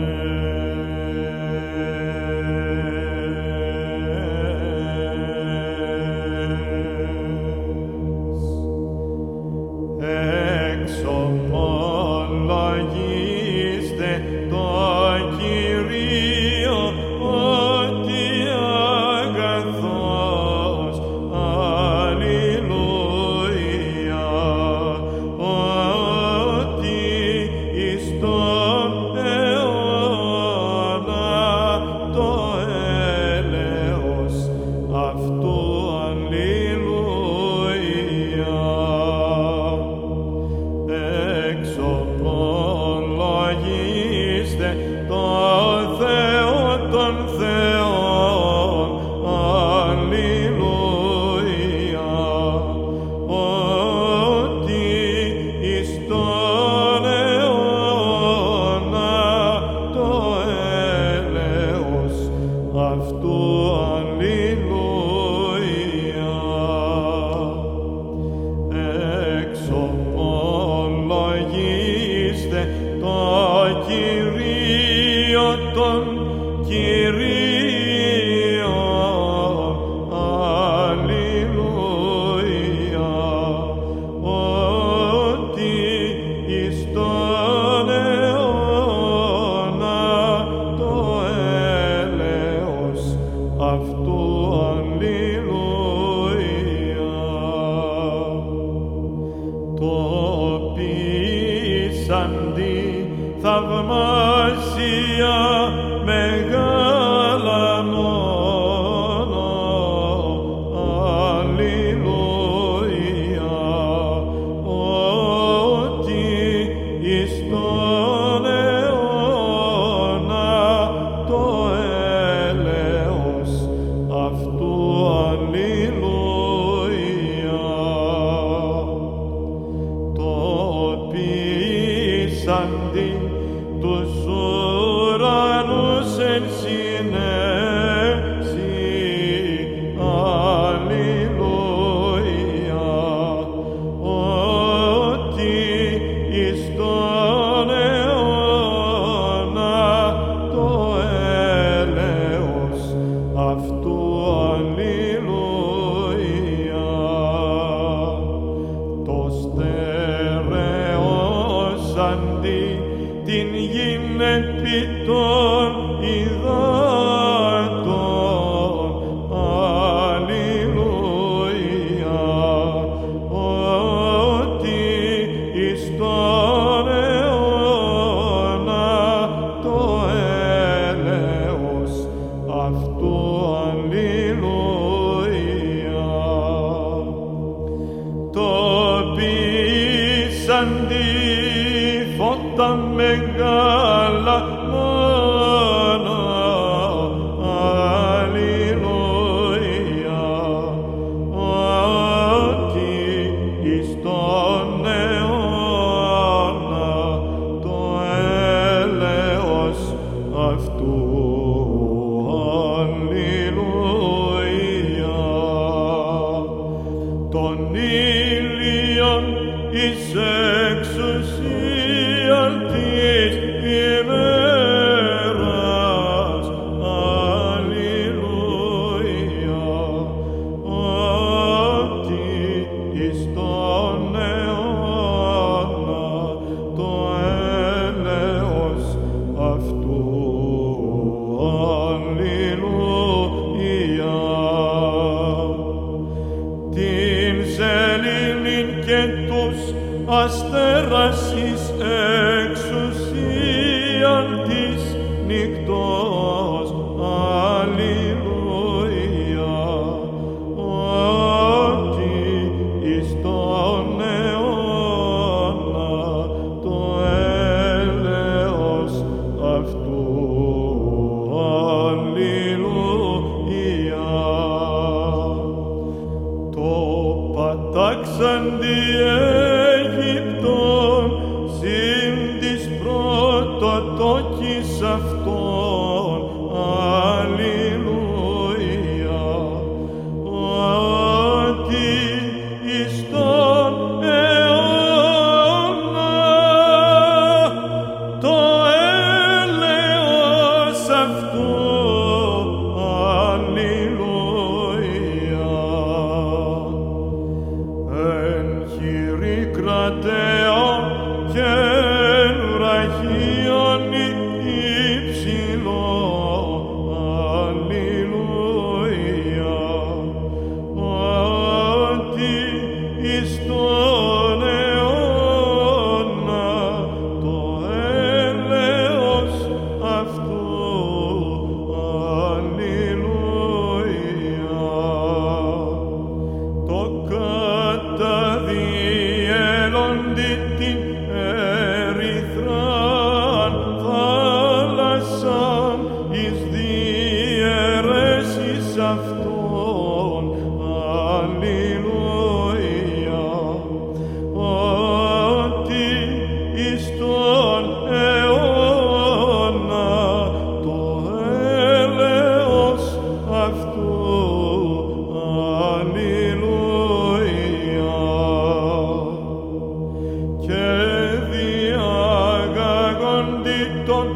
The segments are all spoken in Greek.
Amen. Την τρίτη φορά al και διάγαγοντι διαγαγοντήτων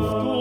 Oh.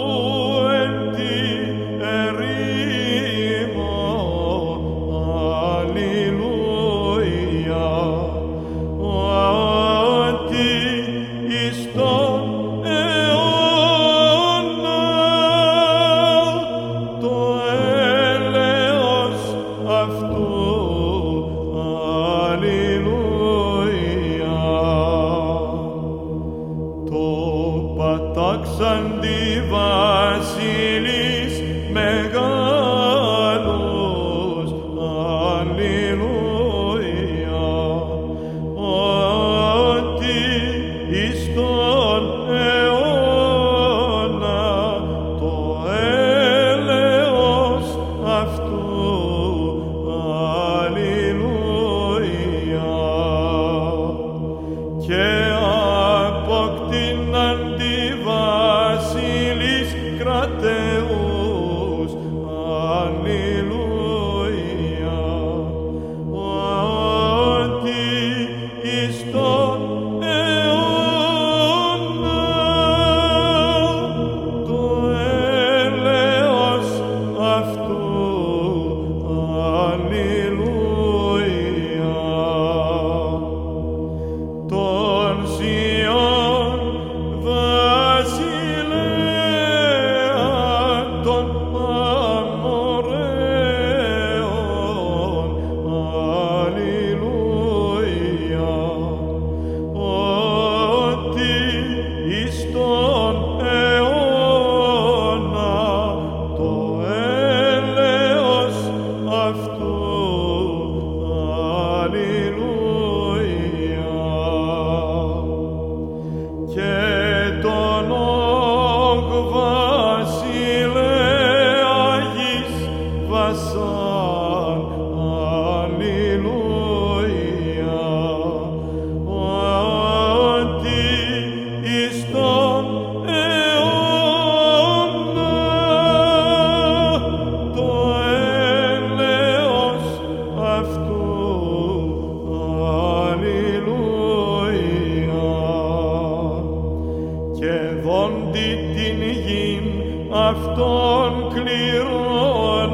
δόντι την γην αυτόν κληρονομήν.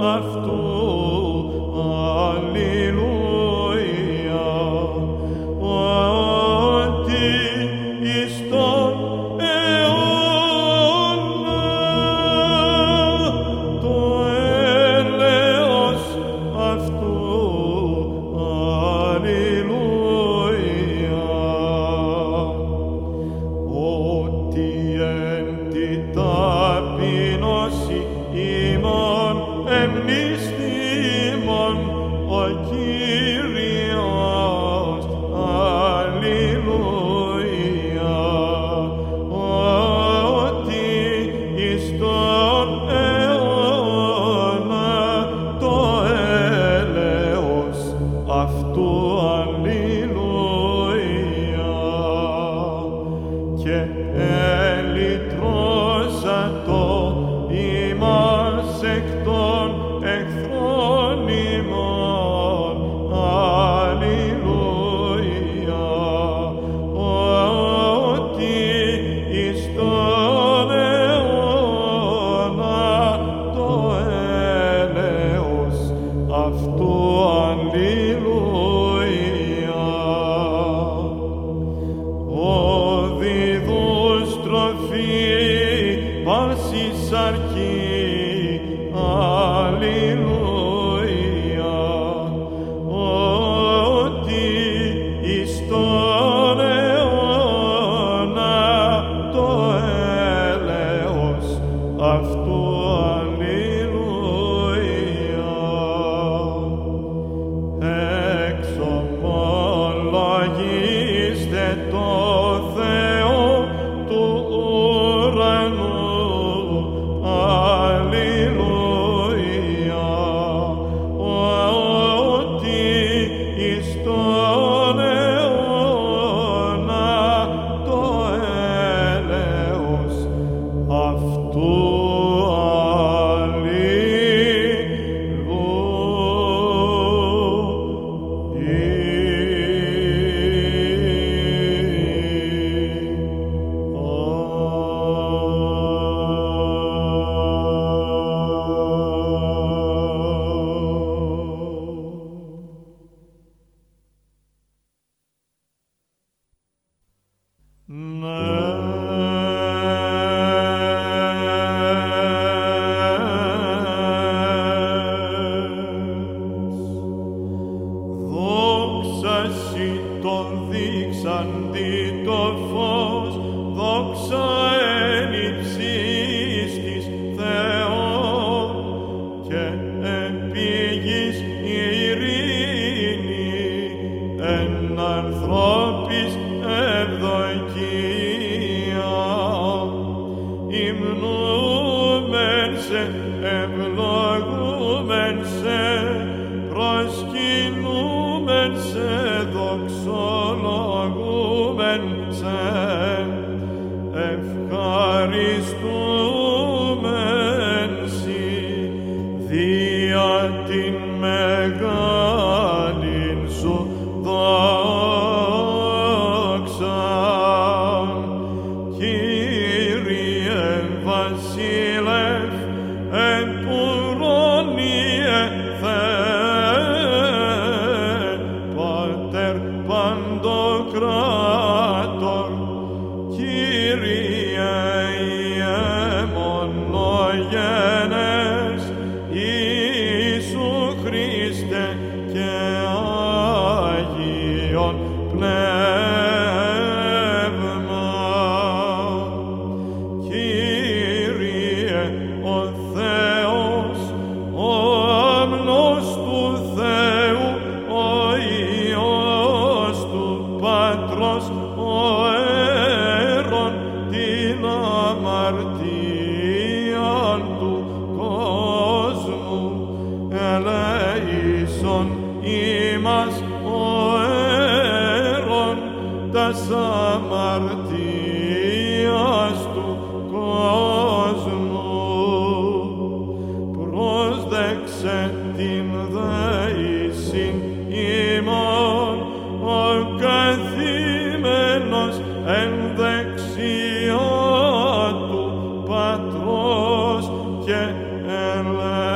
αυτό ανθρώπης ευδοκίας. Και ελέησον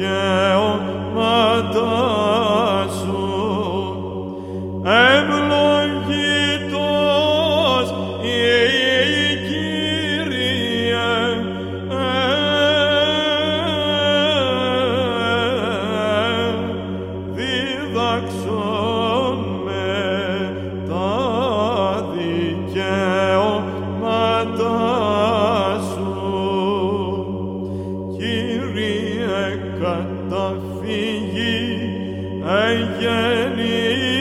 Yeah. iyi, ey yeni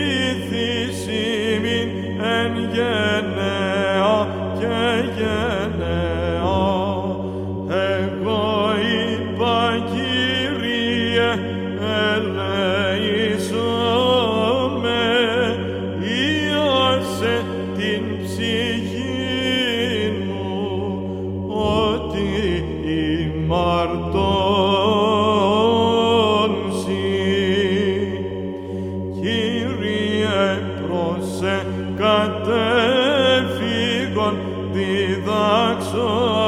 όψον